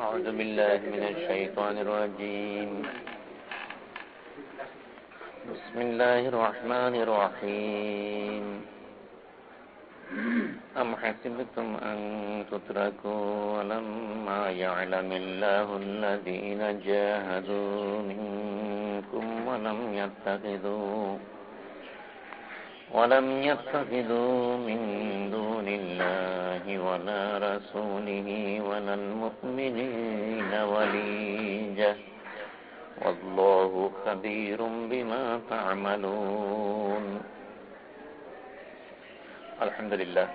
أعوذ بالله من الشيطان الرجيم. بسم الله الرحمن الرحيم. أم حسبتم أن تتركوا ولما يعلم الله الذين جاهدوا منكم ولم يتخذوا ولم يتخذوا من دون الله ولا رسوله ولا المؤمنين وليجة والله خبير بما تعملون الحمد لله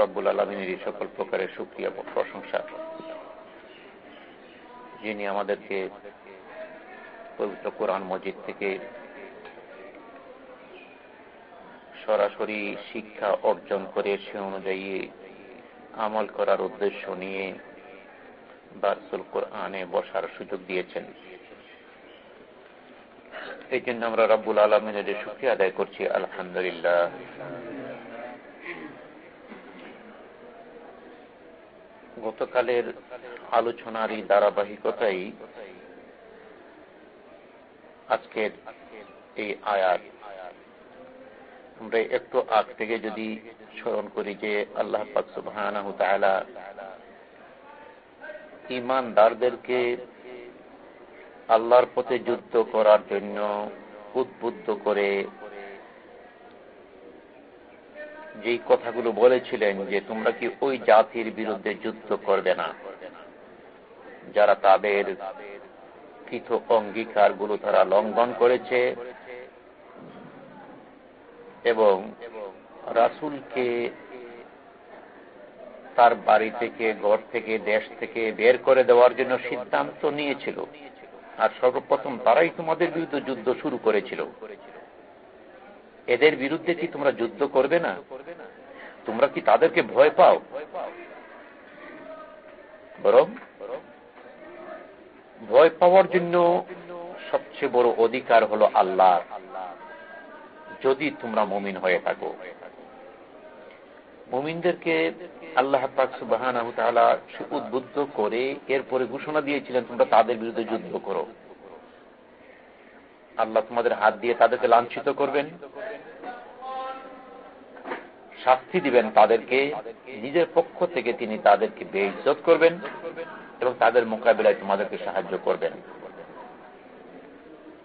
রব্বুল আলমিনের সকল প্রকারের সুক্রিয়া প্রশংসা যিনি আমাদেরকে পবিত্র কোরআন মজিদ থেকে সরাসরি শিক্ষা অর্জন করে সে অনুযায়ী আমল করার উদ্দেশ্য নিয়ে বারসুল কোরআনে বসার সুযোগ দিয়েছেন। এই জন্য আমরা রব্বুল আলমিনের সুখী আদায় করছি, আলহামদুলিল্লাহ। গতকালের আলোচনার এই ধারাবাহিকতাই আজকের এই আয়াত। আমরা একটু আগ থেকে যদি স্মরণ করি যে আল্লাহ পাকসুবাহ ইমানদারদেরকে আল্লাহর পথে যুদ্ধ করার জন্য উদ্বুদ্ধ করে যেই কথাগুলো বলেছিলেন যে তোমরা কি ওই জাতির বিরুদ্ধে যুদ্ধ করবে না? যারা তাদের পৃথক অঙ্গীকারগুলো তারা লঙ্ঘন করেছে এবং রাসুলকে তার বাড়ি থেকে, ঘর থেকে, দেশ থেকে বের করে দেওয়ার জন্য সিদ্ধান্ত নিয়েছিল। আর সর্বপ্রথম তারাই তোমাদের বিরুদ্ধে যুদ্ধ শুরু করেছিল। এদের বিরুদ্ধে কি তোমরা যুদ্ধ করবে না? তোমরা কি তাদেরকে ভয় পাও? বরং ভয় পাওয়ার জন্য সবচেয়ে বড় অধিকার হলো আল্লাহ। যদি তোমরা মুমিন হয়ে থাকো। মুমিনদেরকে আল্লাহ সুবাহান উদ্বুদ্ধ করে এরপরে ঘোষণা দিয়েছিলেন, তোমরা তাদের বিরুদ্ধে যুদ্ধ করো। আল্লাহ তোমাদের হাত দিয়ে তাদেরকে লাঞ্ছিত করবেন। শাস্তি দিবেন তাদেরকে, নিজের পক্ষ থেকে তিনি তাদেরকে বেইজত করবেন এবং তাদের মোকাবিলায় তোমাদেরকে সাহায্য করবেন।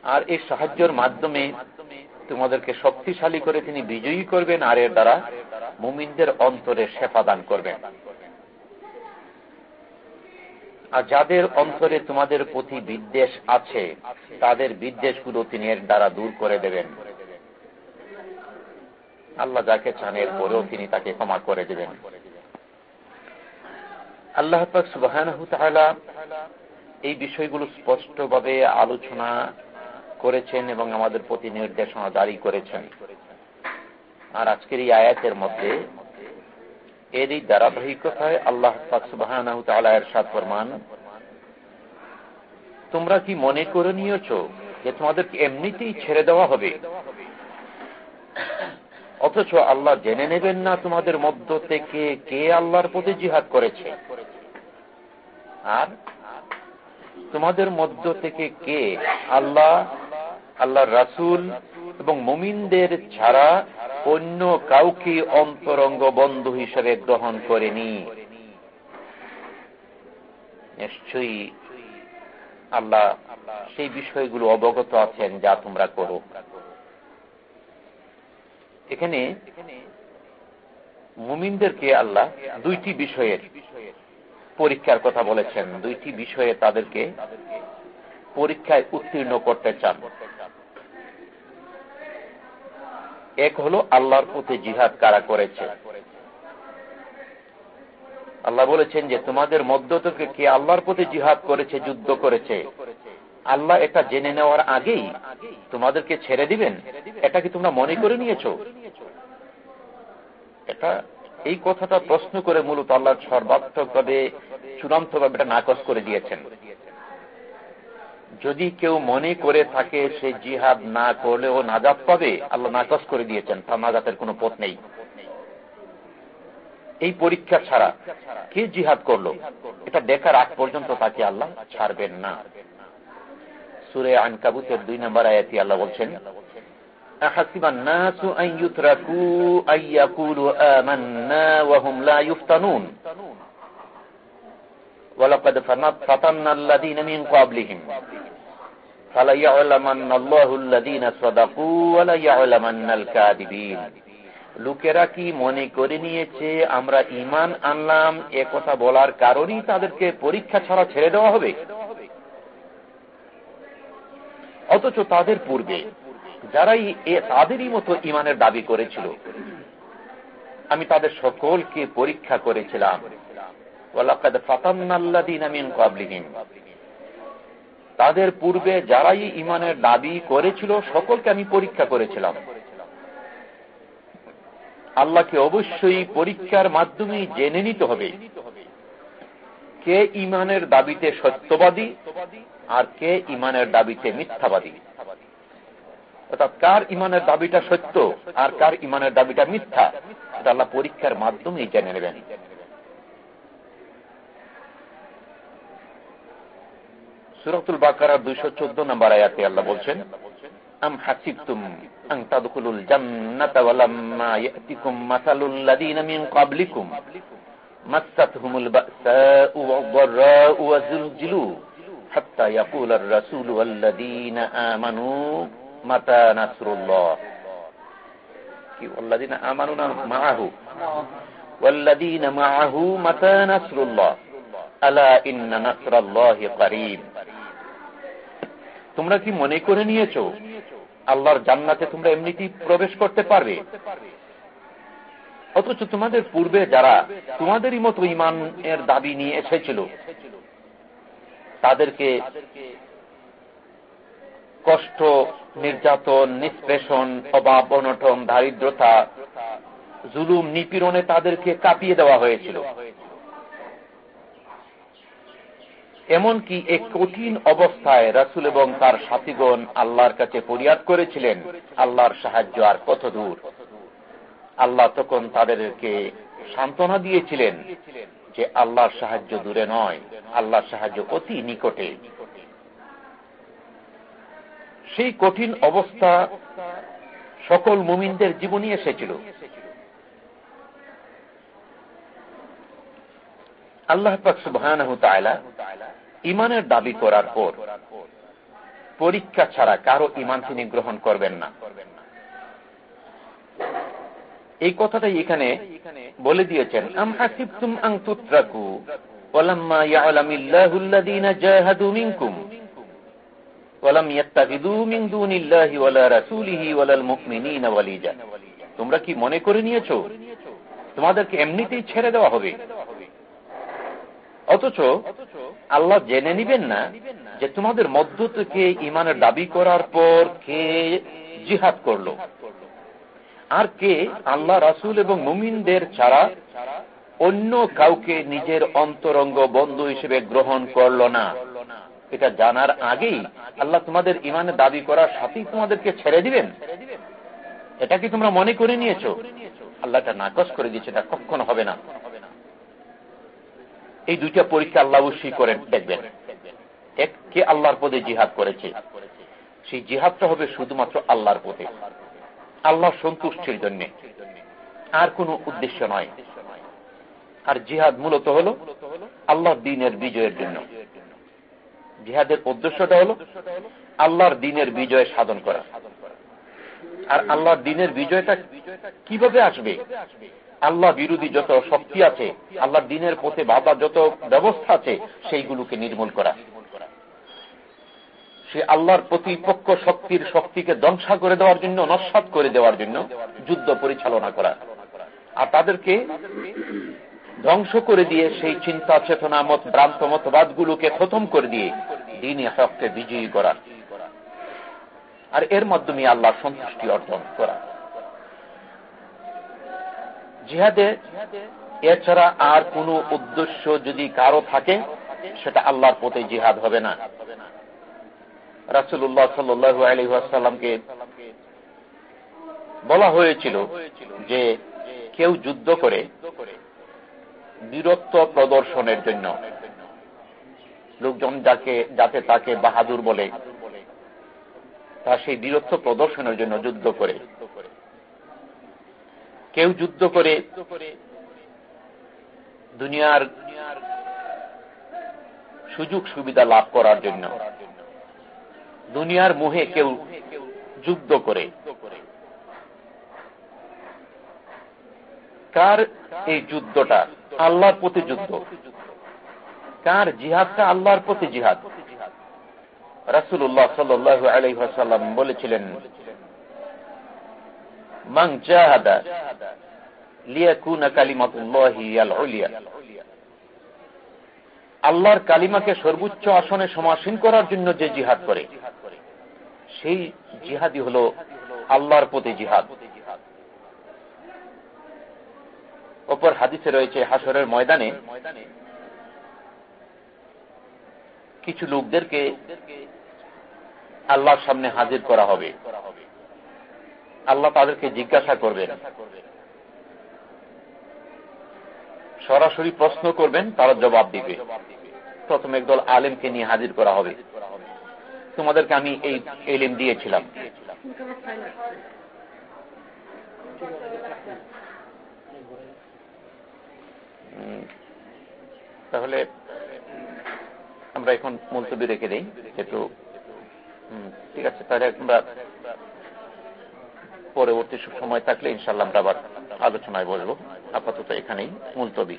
আর এই সাহায্যের মাধ্যমে তোমাদেরকে শক্তিশালী করে তিনি বিজয়ী করবেন আর এর দ্বারা মুমিনদের অন্তরে সেফা দান করবেন। আর যাদের অন্তরে তোমাদের প্রতি বিদ্বেষ আছে, তাদের বিদ্বেষগুলো তিনি এর দ্বারা দূর করে দেবেন। আল্লাহ যাকে চান এর পরেও তিনি তাকে ক্ষমা করে দেবেন। আল্লাহ সুবাহ এই বিষয়গুলো স্পষ্টভাবে আলোচনা করেছেন এবং আমাদের প্রতি নির্দেশনা জারি করেছেন। আর আজকের এই আয়াতের মধ্যে এর এই ধারাবাহিকতায় আল্লাহ সুবাহ সাত ফরমান, তোমরা কি মনে করে নিয়েছ যে তোমাদেরকে এমনিতেই ছেড়ে দেওয়া হবে? অথচ আল্লাহ জেনে নেবেন না তোমাদের মধ্য থেকে কে আল্লাহর প্রতি জিহাদ করেছে। আর তোমাদের মধ্য থেকে কে আল্লাহ, আল্লাহর রাসুল এবং মুমিনদের ছাড়া অন্য কাউকে অন্তরঙ্গ বন্ধু হিসেবে গ্রহণ করেনি। নিশ্চয়ই আল্লাহ সেই বিষয়গুলো অবগত আছেন যা তোমরা করো। এখানে মুমিনদেরকে আল্লাহ দুইটি বিষয়ের পরীক্ষার কথা বলেছেন। দুইটি বিষয়ে তাদেরকে পরীক্ষায় উত্তীর্ণ করতে চান। এক হলো আল্লাহর পথে জিহাদ কারা করেছে। আল্লাহ বলেছেন যে, তোমাদের মধ্য থেকে কে আল্লাহর পথে জিহাদ করেছে, যুদ্ধ করেছে? আল্লাহ এটা জেনে নেওয়ার আগেই তোমাদেরকে ছেড়ে দিবেন? এটা কি তোমরা মনে করে নিয়েছ? এটা এই কথাটা প্রশ্ন করে মূলত আল্লাহ সর্বাত্মকভাবে চূড়ান্তভাবে এটা নাকচ করে দিয়েছেন। যদি কেউ মনে করে থাকে সে জিহাদ না করলেও নাজাত পাবে, আল্লাহ নাকচ করে দিয়েছেন, তার নাজাতের কোনো পথ নেই। এই পরীক্ষা ছাড়া কে জিহাদ করল? এটা দেখার আগ পর্যন্ত তাকে আল্লাহ ছাড়বেন না। সুরে আনকাবুতের দুই নম্বর আয়াতি আল্লাহ বলছেন أحسب الناس أن يتركوا أن يقولوا آمنا وهم لا يفتنون ولقد فتنا الذين من قبلهم فليعلمن الله الذين صدقوا وليعلمن الكاذبين লোকেরা কি মনে করে নিয়েছে আমরা ইমান আনলাম এ কথা বলার কারণেই তাদেরকে পরীক্ষা ছাড়া ছেড়ে দেওয়া হবে অথচ তাদের পূর্বে যারাই তাদেরই মতো ইমানের দাবি করেছিল, আমি তাদের সকলকে পরীক্ষা করেছিলাম। তাদের পূর্বে যারাই ইমানের দাবি করেছিল, সকলকে আমি পরীক্ষা করেছিলাম। আল্লাহকে অবশ্যই পরীক্ষার মাধ্যমে জেনে নিতে হবে, কে ইমানের দাবিতে সত্যবাদী আর কে ইমানের দাবিতে মিথ্যাবাদী। অর্থাৎ কার ইমানের দাবিটা সত্য আর কার ইমানের দাবিটা মিথ্যা, এটা আল্লাহ পরীক্ষার মাধ্যমে জেনে নেবেন। সুরতুল বাকারার দুইশো চোদ্দ নম্বর আয়াতে আল্লাহ বলছেন তোমরা متى نصر الله والذين آمنوا معه والذين معه متى نصر الله ألا إن نصر الله قريب তোমরা কি মনে করে নিয়েছো আল্লাহর জান্নাতে তোমরা এমনিতেই প্রবেশ করতে পারবে অথচ তোমাদের পূর্বে যারা তোমাদেরই মতো ইমানের দাবি নিয়ে এসেছিল তাদেরকে কষ্ট, নির্যাতন, নিষ্পেষণ, অভাব, অনটন, দারিদ্রতা, জুলুম, নিপীড়নে তাদেরকে কাঁপিয়ে দেওয়া হয়েছিল। এমনকি এক কঠিন অবস্থায় রাসুল এবং তার সাথীগণ আল্লাহর কাছে পরিয়াদ করেছিলেন, আল্লাহর সাহায্য আর কত দূর। আল্লাহ তখন তাদেরকে সান্ত্বনা দিয়েছিলেন যে আল্লাহর সাহায্য দূরে নয়, আল্লাহর সাহায্য অতি নিকটে। সেই কঠিন অবস্থা সকল মুমিনদের জীবনী এসেছিল। আল্লাহ সুবাহ ইমানের দাবি করার পর পরীক্ষা ছাড়া কারও ইমান তিনি গ্রহণ করবেন না। এই কথাটাই এখানে বলে দিয়েছেন আমহাসিবতুম আং তুত্রাকু ওয়ালাম্মা ইয়ালামিল্লাহু জাহাদু মিনকুম। তোমরা কি মনে করে নিয়েছো? তোমাদেরকে এমনিতেই ছেড়ে দেওয়া হবে। অথচ আল্লাহ জেনে নিবেন না যে তোমাদের মধ্য থেকে ইমানের দাবি করার পর কে জিহাদ করল। আর কে আল্লাহ রাসুল এবং মুমিনদের ছাড়া অন্য কাউকে নিজের অন্তরঙ্গ বন্ধু হিসেবে গ্রহণ করল না। এটা জানার আগেই আল্লাহ তোমাদের ইমানের দাবি করার সাথেই তোমাদেরকে ছেড়ে দিবেন। এটা কি তোমরা মনে করে নিয়েছো? আল্লাহ এটা নাকচ করে দিয়েছে, এটা কখনো হবে না। এই দুইটা পরীক্ষা আল্লাহ অবশ্যই করে দেখবেন। এক, কে আল্লাহর পদে জিহাদ করেছে? সেই জিহাদটা হবে শুধুমাত্র আল্লাহর পদে আল্লাহ সন্তুষ্টির জন্য। আর কোনো উদ্দেশ্য নয়। আর জিহাদ মূলত হল আল্লাহ দিনের বিজয়ের জন্য। জিহাদের উদ্দেশ্যটা হল আল্লাহর দিনের বিজয় সাধন করা। আর আল্লাহর দিনের বিজয়টা কীভাবে আসবে? আল্লাহ বিরোধী যত শক্তি আছে আল্লাহ দিনের পথে বাধা যত ব্যবস্থা আছে, সেইগুলোকে নির্মূল করা। সে আল্লাহর প্রতিপক্ষ শক্তির শক্তিকে ধ্বংসা করে দেওয়ার জন্য, নস্বাত করে দেওয়ার জন্য যুদ্ধ পরিচালনা করা। আর তাদেরকে ধ্বংস করে দিয়ে সেই চিন্তা চেতনা মত ভ্রান্ত মতবাদগুলোকে খতম করে দিয়ে দিন হককে বিজয়ী করা। আর এর মাধ্যমে আল্লাহ সন্তুষ্টি অর্জন করা। জিহাদে এছাড়া আর কোন উদ্দেশ্য যদি কারও থাকে, সেটা আল্লাহর পথে জিহাদ হবে না। রাসুল্লাহ সাল্লু আলহাসাল্লামকে বলা হয়েছিল যে কেউ যুদ্ধ করে বীরত্ব প্রদর্শনের জন্য। লোকজন যাকে, যাতে তাকে বাহাদুর বলে তা সেই বীরত্ব প্রদর্শনের জন্য যুদ্ধ করে। কেউ যুদ্ধ করে দুনিয়ার সুযোগ সুবিধা লাভ করার জন্য। দুনিয়ার মুহে কেউ যুদ্ধ করে। কার এই যুদ্ধটা? আল্লাহর প্রতি যুদ্ধ। কার জিহাদটা আল্লাহর প্রতি জিহাদ? রাসুল্লাহ সাল্লাহ আলহাসাল্লাম বলেছিলেন আল্লাহর কালিমাকে সর্বোচ্চ আসনে সমাসীন করার জন্য যে জিহাদ করে, সেই জিহাদি হল আল্লাহর প্রতি জিহাদ। অপর হাদিসে রয়েছে হাসরের ময়দানে কিছু লোকদেরকে আল্লাহর সামনে হাজির করা হবে। আল্লাহ তাদেরকে জিজ্ঞাসা করবেন। সরাসরি প্রশ্ন করবেন, তারা জবাব দিবে। প্রথম একদল আলেমকে নিয়ে হাজির করা হবে। তোমাদেরকে আমি এই এলিম দিয়েছিলাম। তাহলে, আমরা এখন মুলতবি রেখে দিই, যেহেতু ঠিক আছে, তাহলে আমরা পরবর্তী সময় থাকলে ইনশাল্লাহ আমরা আবার আলোচনায় বসবো। আপাতত এখানেই মুলতবি